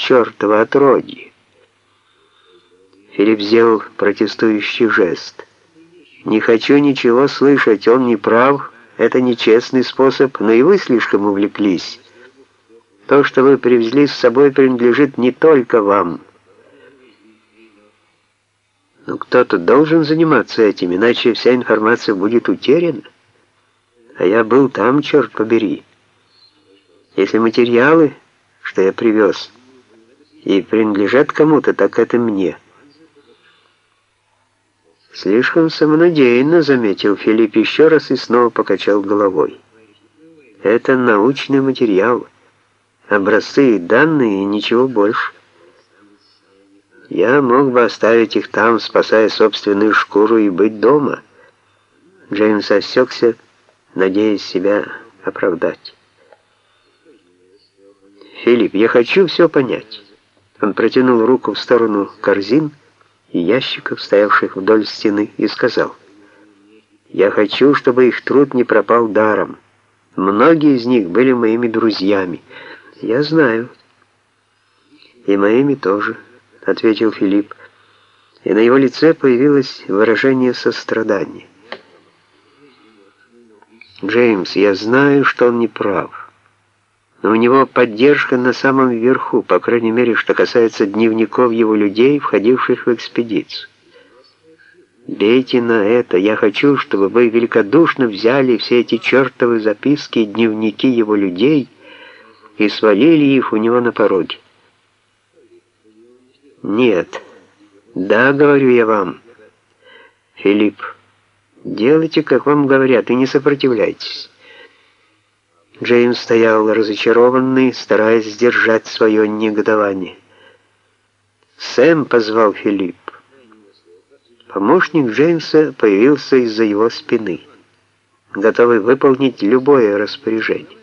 чертово отродье. Филипп сделал протестующий жест. «Не хочу ничего слышать, он не прав, это нечестный способ, но и вы слишком увлеклись. То, что вы привезли с собой, принадлежит не только вам». Но кто-то должен заниматься этим, иначе вся информация будет утеряна. А я был там, черт побери. Если материалы, что я привез, и принадлежат кому-то, так это мне. Слишком самонадеянно, заметил Филипп еще раз и снова покачал головой. Это научный материал, образцы и данные, и ничего больше. Я мог бы оставить их там, спасая собственную шкуру и быть дома. Джеймс осекся, надеясь себя оправдать. «Филипп, я хочу все понять». Он протянул руку в сторону корзин и ящиков, стоявших вдоль стены, и сказал, «Я хочу, чтобы их труд не пропал даром. Многие из них были моими друзьями. Я знаю. И моими тоже». — ответил Филипп, и на его лице появилось выражение сострадания. «Джеймс, я знаю, что он не прав, но у него поддержка на самом верху, по крайней мере, что касается дневников его людей, входивших в экспедицию. Бейте на это, я хочу, чтобы вы великодушно взяли все эти чертовы записки и дневники его людей и свалили их у него на пороге. Нет. Да, говорю я вам. Филипп, делайте, как вам говорят, и не сопротивляйтесь. Джеймс стоял разочарованный, стараясь сдержать свое негодование. Сэм позвал Филипп. Помощник Джеймса появился из-за его спины, готовый выполнить любое распоряжение.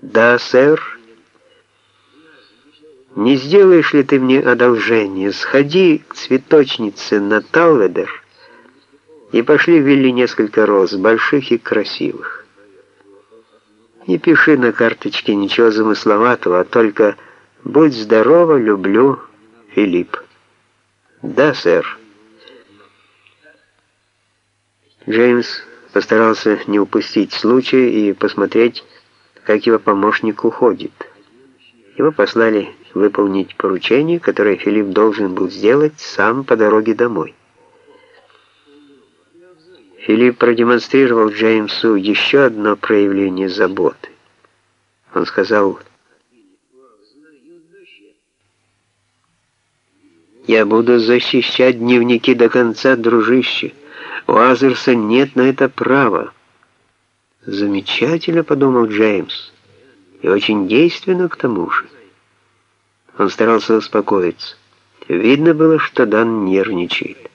«Да, сэр», не сделаешь ли ты мне одолжение? Сходи к цветочнице на Талведер и пошли ввели несколько роз, больших и красивых. Не пиши на карточке ничего замысловатого, а только «Будь здорова, люблю, Филипп». «Да, сэр». Джеймс постарался не упустить случай и посмотреть, как его помощник уходит. Его послали выполнить поручение, которое Филипп должен был сделать сам по дороге домой. Филипп продемонстрировал Джеймсу еще одно проявление заботы. Он сказал, «Я буду защищать дневники до конца, дружище. У Азерса нет на это права». «Замечательно», — подумал Джеймс, — «и очень действенно к тому же». Он старался успокоиться. Видно было, что Дан нервничает.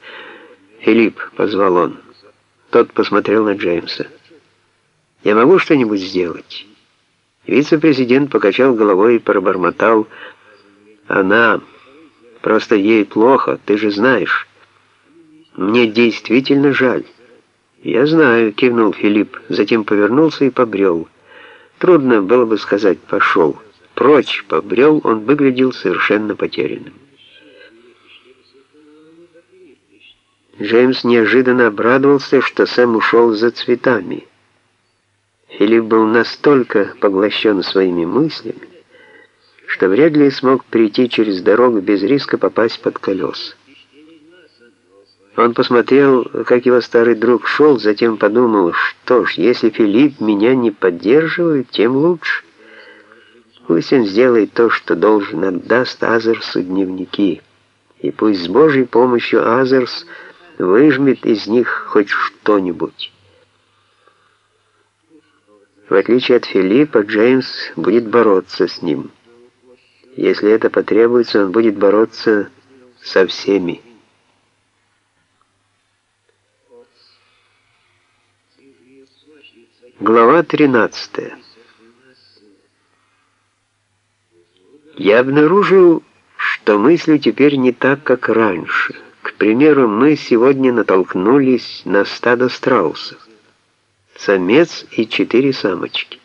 «Филипп», — позвал он. Тот посмотрел на Джеймса. «Я могу что-нибудь сделать?» Вице-президент покачал головой и пробормотал. «Она... Просто ей плохо, ты же знаешь. Мне действительно жаль». «Я знаю», — кивнул Филипп, затем повернулся и побрел. Трудно было бы сказать «пошел» прочь побрел, он выглядел совершенно потерянным. Джеймс неожиданно обрадовался, что Сэм ушел за цветами. Филипп был настолько поглощен своими мыслями, что вряд ли смог прийти через дорогу без риска попасть под колеса. Он посмотрел, как его старый друг шел, затем подумал, что ж, если Филипп меня не поддерживает, тем лучше. Пусть он сделает то, что должен, отдаст Азерсу дневники. И пусть с Божьей помощью Азерс выжмет из них хоть что-нибудь. В отличие от Филиппа, Джеймс будет бороться с ним. Если это потребуется, он будет бороться со всеми. Глава 13 Я обнаружил, что мыслю теперь не так, как раньше. К примеру, мы сегодня натолкнулись на стадо страусов. Самец и четыре самочки.